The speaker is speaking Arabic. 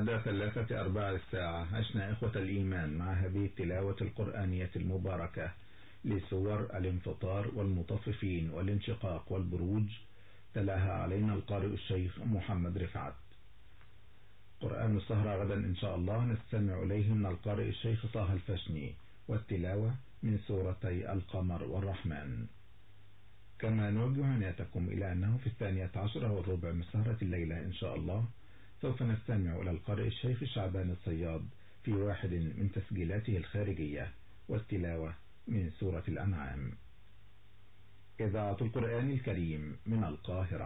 مدى ثلاثة أرباع الساعة. عشنا إخوة الإيمان مع هذه التلاوة القرآنية المباركة لسور الانفطار والمطففين والانشقاق والبروج تلاها علينا القارئ الشيخ محمد رفعت. قرآن السهرة غدا إن شاء الله. نستمع إليه من القارئ الشيخ طه الفشني والتلاوة من سورتي القمر والرحمن. كما نوجه عنايتكم إلى أنه في الثانية عشرة والربع من سهرة الليلة إن شاء الله. سوف نستمع إلى القارئ الشيخ شعبان الصياد في واحد من تسجيلاته الخارجية والتلاوة من سورة الأنعام. إذاعة القرآن الكريم من القاهرة.